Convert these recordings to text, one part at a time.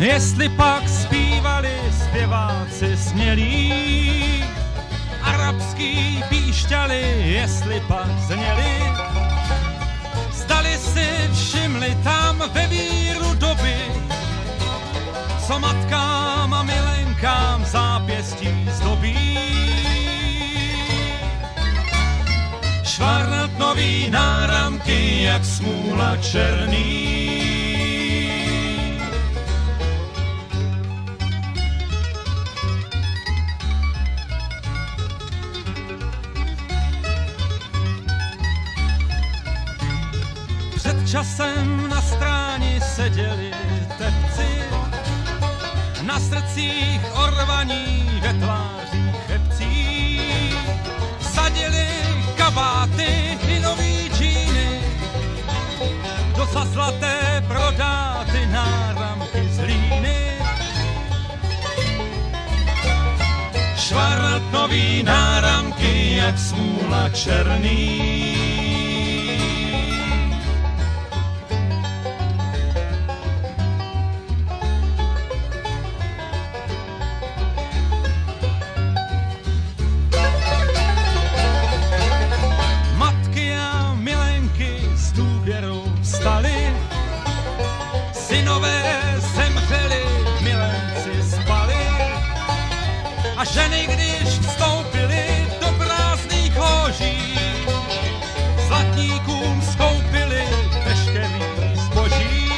Jestli pak zpívali zpěváci smělí, arabský píšťali, jestli pak zněli, zdali si všimli tam ve víru doby, co matkám a milenkám zápěstí zdobí. Švarnat nový náramky, jak smůla černý. Časem na stráni seděli tepci, na srdcích orvaní, ve tvářích chebcí. Sadili kabáty i nový džíny, do zlaté prodáty náramky z hlíny. Švarat nový náramky, jak smůla černý. Ženy, když vstoupily do prázdných hoží, zlatníkům skoupili veškerý zboží.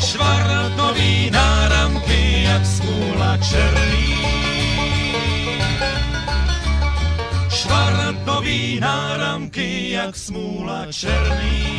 Švarnový náramky, jak smůla černý. Švarnový náramky, jak smůla černý.